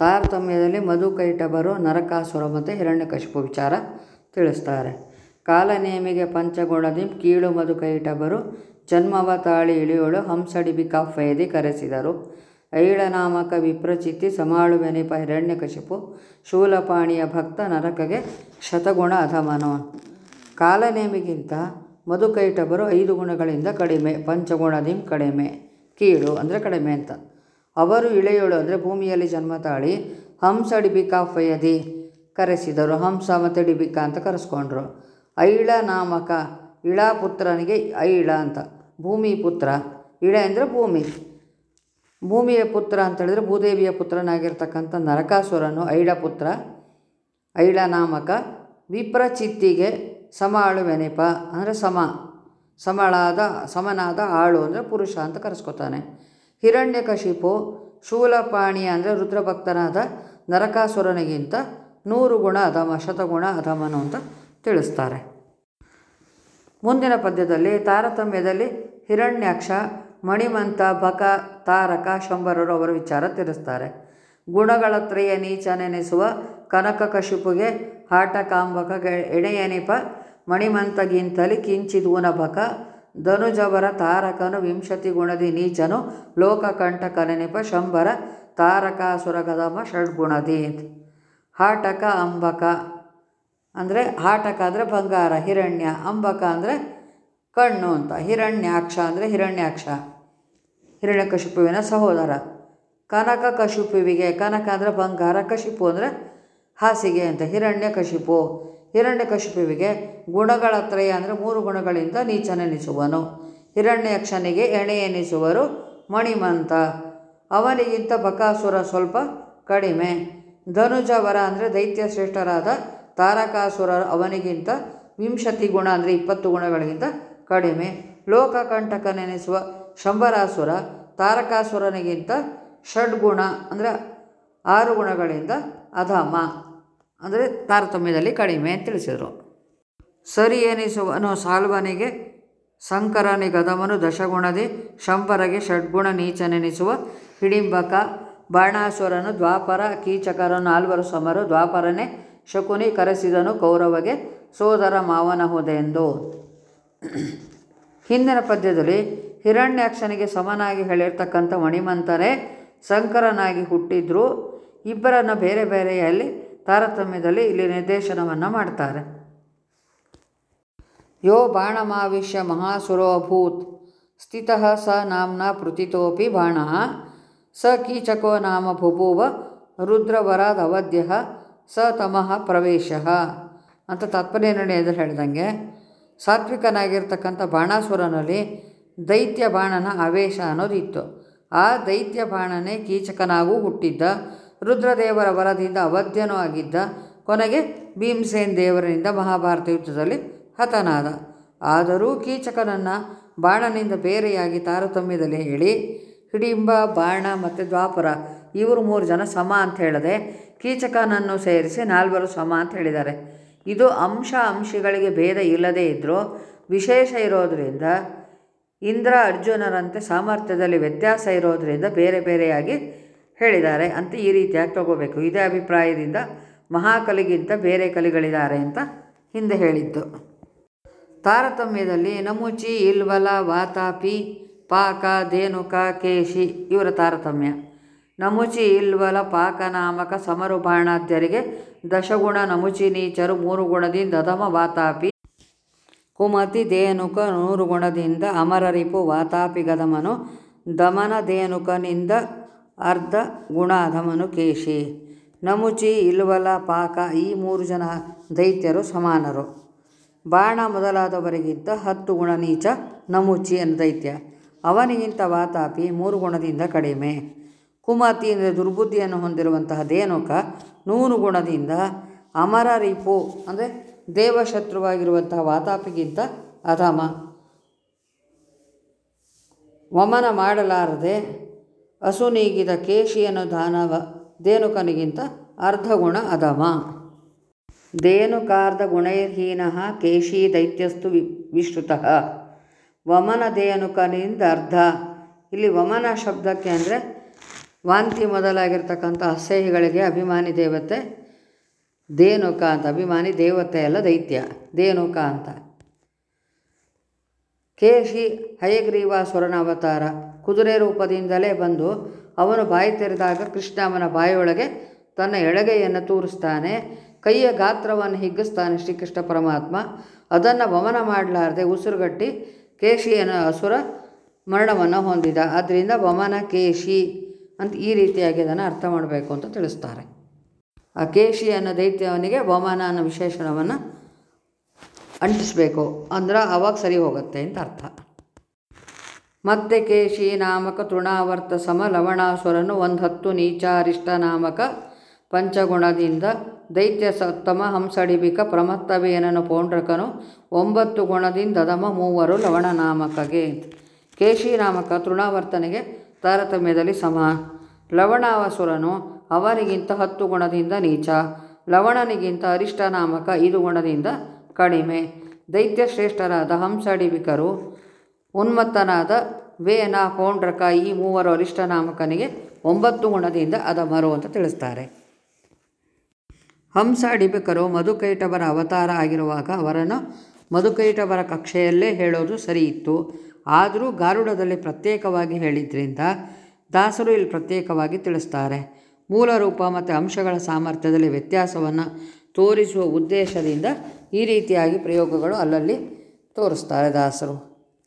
ತಾರತಮ್ಯದಲ್ಲಿ ಮಧುಕೈಟಬರು ನರಕಾಸುರ ಮತ್ತು ಹಿರಣ್ಯಕಶಿಪು ವಿಚಾರ ತಿಳಿಸ್ತಾರೆ. ಕಾಲನೇಮಿಗೆ ಪಂಚಗೋಳದಿ ಕೀಳು ಮಧುಕೈಟಭರು ಜನ್ಮವ ತಾಳಿ ಇಳಿಯೋಳು ಹಂಸಡಿಬಿಕಾ ಫೈದಿ ಕರೆಸಿದರು. ಐಳನಾಮಕ ವಿಪ್ರಚಿತ್ತಿ ಸಮಾಳುವೆನಿಪ ಹಿರಣ್ಯಕಶಿಪು ಶೂಲಪಾಣಿಯ ಭಕ್ತ ನರಕಗೆ ಶತಗುಣ ಅಧಮನು. ಕಾಲನೇಮಿಗಿಂತ ಮಧುಕೈಟಬರು ಐದು ಗುಣಗಳಿಂದ ಕಡಿಮೆ ಪಂಚಗುಣದಿಂ ಕಡಿಮೆ, ಕೀಳು ಅಂದರೆ ಕಡಿಮೆ ಅಂತ. ಅವರು ಇಳೆಯೋಳು ಅಂದರೆ ಭೂಮಿಯಲ್ಲಿ ಜನ್ಮ ತಾಳಿ, ಹಂಸ ಡಿಬಿಕಾ ಫಯದಿ ಕರೆಸಿದರು. ಹಂಸ ಮತ್ತು ಡಿಬಿಕಾ ಅಂತ ಕರೆಸ್ಕೊಂಡ್ರು. ಐಳ ನಾಮಕ ಇಳ ಪುತ್ರನಿಗೆ ಐಳ ಅಂತ. ಭೂಮಿ ಪುತ್ರ. ಇಳ ಅಂದರೆ ಭೂಮಿ. ಭೂಮಿಯ ಪುತ್ರ ಅಂತ ಹೇಳಿದ್ರೆ ಭೂದೇವಿಯ ಪುತ್ರನಾಗಿರ್ತಕ್ಕಂಥ ನರಕಾಸುರನು ಐಳ ಪುತ್ರ. ಐಳ ನಾಮಕ ವಿಪ್ರಚಿತ್ತಿಗೆ ಸಮಾಳು ವೆನೆಪ ಅಂದರೆ ಸಮ. ಸಮಳಾದ, ಸಮನಾದ ಆಳು ಅಂದರೆ ಪುರುಷ ಅಂತ ಕರೆಸ್ಕೊತಾನೆ. ಹಿರಣ್ಯಕಶಿಪು ಶೂಲಪಾಣಿ ಅಂದರೆ ರುದ್ರಭಕ್ತನಾದ ನರಕಾಸುರನಿಗಿಂತ ನೂರು ಗುಣ ಅಧಮ ಶತಗುಣ ಅಧಮನು ಅಂತ ತಿಳಿಸ್ತಾರೆ. ಮುಂದಿನ ಪದ್ಯದಲ್ಲಿ ತಾರತಮ್ಯದಲ್ಲಿ ಹಿರಣ್ಯಾಕ್ಷ, ಮಣಿಮಂತ ಬಕ ತಾರಕ, ಶಂಬರರು ಅವರ ವಿಚಾರ ತಿಳಿಸ್ತಾರೆ. ಗುಣಗಳ ತ್ರಯ ನೀಚನೆನಿಸುವ ಕನಕ ಕಶಿಪುಗೆ ಹಾಟಕಾಂಬಕ, ಎಣೆಯನಿಪ, ಮಣಿಮಂತಗಿಂತಲಿ ಕಿಂಚಿದೂನ ಬಕ ಧನುಜವರ ತಾರಕನು ವಿಂಶತಿ ಗುಣದಿ ನೀಚನು ಲೋಕಕಂಟಕನೆನಿಪ ಶಂಬರ ತಾರಕಾಸುರ ಗದಮ ಷಡ್ಗುಣದಿ. ಹಾಟಕ, ಅಂಬಕ. ಅಂದರೆ ಹಾಟಕ ಅಂದರೆ ಬಂಗಾರ, ಹಿರಣ್ಯ. ಅಂಬಕ ಅಂದರೆ ಕಣ್ಣು ಅಂತ. ಹಿರಣ್ಯಾಕ್ಷ ಅಂದರೆ ಹಿರಣ್ಯಾಕ್ಷ. ಹಿರಣ್ಯಕಶಿಪುವಿನ ಸಹೋದರ. ಕನಕ ಕಶಿಪುವಿಗೆ, ಕನಕ ಅಂದರೆ ಬಂಗಾರ, ಕಶಿಪು ಅಂದರೆ ಹಾಸಿಗೆ ಅಂತ. ಹಿರಣ್ಯಕಶಿಪು. ಹಿರಣ್ಯಕಶಿಪುವಿಗೆ ಗುಣಗಳ ತ್ರಯ ಅಂದರೆ ಮೂರು ಗುಣಗಳಿಂದ ನೀಚನೆನಿಸುವನು. ಹಿರಣ್ಯಕ್ಷನಿಗೆ ಎಣೆ ಎನಿಸುವರು ಮಣಿಮಂತ. ಅವನಿಗಿಂತ ಬಕಾಸುರ ಸ್ವಲ್ಪ ಕಡಿಮೆ. ಧನುಜವರ ಅಂದರೆ ದೈತ್ಯ ಶ್ರೇಷ್ಠರಾದ ತಾರಕಾಸುರ ಅವನಿಗಿಂತ ವಿಂಶತಿ ಗುಣ ಅಂದರೆ ಇಪ್ಪತ್ತು ಗುಣಗಳಿಗಿಂತ ಕಡಿಮೆ. ಲೋಕಕಂಟಕನೆನಿಸುವ ಶಂಬರಾಸುರ ತಾರಕಾಸುರನಿಗಿಂತ ಷಡ್ಗುಣ ಅಂದರೆ ಆರು ಗುಣಗಳಿಂದ ಅಧಮ. ಅಂದರೆ ತಾರತಮ್ಯದಲ್ಲಿ ಕಡಿಮೆ ತಿಳಿಸಿದರು. ಸರಿ ಎನಿಸುವನು ಸಾಲ್ವನಿಗೆ ಸಂಕರನಿಗದಮನು ದಶಗುಣದಿ ಶಂಪರಗೆ ಷಡ್ಗುಣ ನೀಚನೆನಿಸುವ ಹಿಡಿಂಬಕ ಬಾಣಾಸುರನು ದ್ವಾಪರ ಕೀಚಕರ ನಾಲ್ವರು ಸಮರು ದ್ವಾಪರನೇ ಶಕುನಿ ಕರೆಸಿದನು ಕೌರವಗೆ ಸೋದರ ಮಾವನ ಹೋದೆಂದು ಹಿಂದಿನ ಪದ್ಯದಲ್ಲಿ ಹಿರಣ್ಯಾಕ್ಷನಿಗೆ ಸಮನಾಗಿ ಹೇಳಿರ್ತಕ್ಕಂಥ ಮಣಿಮಂತರೇ ಸಂಕರನಾಗಿ ಹುಟ್ಟಿದ್ರು. ಇಬ್ಬರನ್ನು ಬೇರೆ ಬೇರೆಯಲ್ಲಿ ತಾರತಮ್ಯದಲ್ಲಿ ಇಲ್ಲಿ ನಿರ್ದೇಶನವನ್ನು ಮಾಡ್ತಾರೆ. ಯೋ ಬಾಣಮಾವಿಶ್ಯ ಮಹಾಸುರೋಭೂತ್, ಸ್ಥಿತಃ ಸ ನಾಂನ ಪೃಥಿತೋಪಿ ಬಾಣ, ಸ ಕೀಚಕೋ ನಾಮ ಬುಭೂವ ರುದ್ರವರಾದವಧ್ಯ ಸ ತಮಃ ಪ್ರವೇಶ. ಅಂತ ತಾತ್ಪರ್ಯ ನಿರ್ಣಯದಲ್ಲಿ ಹೇಳ್ದಂಗೆ, ಸಾತ್ವಿಕನಾಗಿರ್ತಕ್ಕಂಥ ಬಾಣಾಸುರನಲ್ಲಿ ದೈತ್ಯ ಬಾಣನ ಆವೇಶ ಅನ್ನೋದಿತ್ತು. ಆ ದೈತ್ಯ ಬಾಣನೇ ಕೀಚಕನಾಗೂ ಹುಟ್ಟಿದ್ದ. ರುದ್ರದೇವರ ವರದಿಂದ ಅವಧ್ಯನೂ ಆಗಿದ್ದ ಕೊನೆಗೆ ಭೀಮಸೇನ್ ದೇವರಿಂದ ಮಹಾಭಾರತ ಯುದ್ಧದಲ್ಲಿ ಹತನಾದ. ಆದರೂ ಕೀಚಕನನ್ನು ಬಾಣನಿಂದ ಬೇರೆಯಾಗಿ ತಾರತಮ್ಯದಲ್ಲಿ ಹೇಳಿ, ಹಿಡಿಂಬ, ಬಾಣ ಮತ್ತು ದ್ವಾಪರ, ಇವರು ಮೂರು ಜನ ಸಮ ಅಂತ ಹೇಳದೆ ಕೀಚಕನನ್ನು ಸೇರಿಸಿ ನಾಲ್ವರು ಸಮ ಅಂತ ಹೇಳಿದ್ದಾರೆ. ಇದು ಅಂಶ ಅಂಶಗಳಿಗೆ ಭೇದ ಇಲ್ಲದೇ ಇದ್ದರೂ ವಿಶೇಷ ಇರೋದರಿಂದ ಇಂದ್ರ ಅರ್ಜುನರಂತೆ ಸಾಮರ್ಥ್ಯದಲ್ಲಿ ವ್ಯತ್ಯಾಸ ಇರೋದರಿಂದ ಬೇರೆ ಬೇರೆಯಾಗಿ ಹೇಳಿದ್ದಾರೆ. ಅಂತ ಈ ರೀತಿಯಾಗಿ ತಗೋಬೇಕು. ಇದೇ ಅಭಿಪ್ರಾಯದಿಂದ ಮಹಾಕಲಿಗಿಂತ ಬೇರೆ ಕಲಿಗಳಿದ್ದಾರೆ ಅಂತ ಹಿಂದೆ ಹೇಳಿದ್ದು. ತಾರತಮ್ಯದಲ್ಲಿ ನಮುಚಿ ಇಲ್ವಲ ವಾತಾಪಿ ಪಾಕ ದೇನುಕ ಕೇಶಿ ಇವರ ತಾರತಮ್ಯ. ನಮುಚಿ ಇಲ್ವಲ ಪಾಕನಾಮಕ ಸಮರು ಬಾಣಾದ್ಯರಿಗೆ ದಶಗುಣ ನಮುಚಿ ನೀಚರು ಮೂರು ಗುಣದಿಂದ ಅಧಮ ವಾತಾಪಿ. ಕುಮತಿ ದೇನುಕ ನೂರು ಗುಣದಿಂದ ಅಮರರಿಪು ವಾತಾಪಿ ಗದಮನು ದಮನ ಧೇನುಕನಿಂದ ಅರ್ಧ ಗುಣ ಅಧಮನು ಕೇಶಿ. ನಮುಚಿ, ಇಲ್ವಲ, ಪಾಕ ಈ ಮೂರು ಜನ ದೈತ್ಯರು ಸಮಾನರು. ಬಾಣ ಮೊದಲಾದವರಿಗಿಂತ ಹತ್ತು ಗುಣ ನೀಚ ನಮುಚಿ ಎಂದು ದೈತ್ಯ. ಅವನಿಗಿಂತ ವಾತಾಪಿ ಮೂರು ಗುಣದಿಂದ ಕಡಿಮೆ. ಕುಮತಿ ಅಂದರೆ ದುರ್ಬುದ್ಧಿಯನ್ನು ಹೊಂದಿರುವಂತಹ ಧೇನುಕ ನೂರು ಗುಣದಿಂದ ಅಮರ ರಿಪು ಅಂದರೆ ದೇವಶತ್ರುವಾಗಿರುವಂತಹ ವಾತಾಪಿಗಿಂತ ಅಧಮ. ವಮನ ಮಾಡಲಾರದೆ ಅಸುನೀಗಿದ ಕೇಶಿಯನು ದಾನವ ದೇನುಕನಿಗಿಂತ ಅರ್ಧ ಗುಣ ಅಧಮ ದೇನುಕಾರ್ಧ ಗುಣೈರ್ಹೀನ ಕೇಶಿ ದೈತ್ಯಸ್ತು ವಿ, ವಿಶ್ರುತ. ವಮನ ದೇನುಕನಿಂದ ಅರ್ಧ. ಇಲ್ಲಿ ವಮನ ಶಬ್ದಕ್ಕೆ ಅಂದರೆ ವಾಂತಿ ಮೊದಲಾಗಿರ್ತಕ್ಕಂಥ ಅಸಹ್ಯಗಳಿಗೆ ಅಭಿಮಾನಿ ದೇವತೆ, ದೇನುಕ ಅಂತ. ಅಭಿಮಾನಿ ದೇವತೆ ಅಲ್ಲ ದೈತ್ಯ, ದೇನುಕ ಅಂತ. ಕೇಶಿ ಹಯಗ್ರೀವಾಸುರನ ಅವತಾರ ಕುದುರೆ ರೂಪದಿಂದಲೇ ಬಂದು ಅವನು ಬಾಯಿ ತೆರೆದಾಗ ಕೃಷ್ಣ ಅವನ ಬಾಯಿಯೊಳಗೆ ತನ್ನ ಎಳಗೈಯನ್ನು ತೂರಿಸ್ತಾನೆ. ಕೈಯ ಗಾತ್ರವನ್ನು ಹಿಗ್ಗಿಸ್ತಾನೆ ಶ್ರೀಕೃಷ್ಣ ಪರಮಾತ್ಮ. ಅದನ್ನು ವಮನ ಮಾಡಲಾರದೆ ಉಸಿರುಗಟ್ಟಿ ಕೇಶಿಯನ ಅಸುರ ಮರಣವನ್ನು ಹೊಂದಿದ. ಅದರಿಂದ ವಮನ ಕೇಶಿ ಅಂತ ಈ ರೀತಿಯಾಗಿ ಅದನ್ನು ಅರ್ಥ ಮಾಡಬೇಕು ಅಂತ ತಿಳಿಸ್ತಾರೆ. ಆ ಕೇಶಿ ಅನ್ನೋ ದೈತ್ಯವನಿಗೆ ವಮನ ಅನ್ನೋ ವಿಶೇಷಣವನ್ನು ಅಂಟಿಸ್ಬೇಕು. ಅಂದ್ರೆ ಅವಾಗ ಸರಿ ಹೋಗುತ್ತೆ ಅಂತ ಅರ್ಥ. ಮತ್ತೆ ಕೇಶಿ ನಾಮಕ ತೃಣಾವರ್ತ ಸಮ ಲವಣಾಸುರನು ಒಂದು ಹತ್ತು ನೀಚಾರಿಷ್ಟ ನಾಮಕ ಪಂಚಗುಣದಿಂದ ದೈತ್ಯ ಸತ್ತಮ ಹಂಸಡಿಬಿಕ ಪ್ರಮತ್ತವೇನನು ಪೌಂಡ್ರಕನು ಒಂಬತ್ತು ಗುಣದಿಂದ ದಮ ಮೂವರು ಲವಣ ನಾಮಕಗೆ. ಕೇಶಿ ನಾಮಕ ತೃಣಾವರ್ತನಿಗೆ ತಾರತಮ್ಯದಲ್ಲಿ ಸಮ. ಲವಣಾವಸುರನು ಅವನಿಗಿಂತ ಹತ್ತು ಗುಣದಿಂದ ನೀಚ, ಲವಣನಿಗಿಂತ ಅರಿಷ್ಟ ನಾಮಕ ಐದು ಗುಣದಿಂದ ಕಡಿಮೆ. ದೈತ್ಯ ಶ್ರೇಷ್ಠರಾದ ಹಂಸಡಿಬಿಕರು ಉನ್ಮತ್ತನಾದ ವೇನ ಪೌಂಡ್ರಕ ಈ ಮೂವರು ಅರಿಷ್ಟ ನಾಮಕನಿಗೆ ಒಂಬತ್ತು ಗುಣದಿಂದ ಅದಮರು ಅಂತ ತಿಳಿಸ್ತಾರೆ. ಹಂಸ ಡಿಬಿಕರು ಮಧುಕೈಟವರ ಅವತಾರ ಆಗಿರುವಾಗ ಅವರನ್ನು ಮಧುಕೈಟವರ ಕಕ್ಷೆಯಲ್ಲೇ ಹೇಳೋದು ಸರಿ ಇತ್ತು ಆದರೂ ಗಾರುಡದಲ್ಲಿ ಪ್ರತ್ಯೇಕವಾಗಿ ಹೇಳಿದ್ರಿಂದ ದಾಸರು ಇಲ್ಲಿ ಪ್ರತ್ಯೇಕವಾಗಿ ತಿಳಿಸ್ತಾರೆ. ಮೂಲ ರೂಪ ಮತ್ತು ಅಂಶಗಳ ಸಾಮರ್ಥ್ಯದಲ್ಲಿ ವ್ಯತ್ಯಾಸವನ್ನು ತೋರಿಸುವ ಉದ್ದೇಶದಿಂದ ಈ ರೀತಿಯಾಗಿ ಪ್ರಯೋಗಗಳು ಅಲ್ಲಲ್ಲಿ ತೋರಿಸ್ತಾರೆ ದಾಸರು.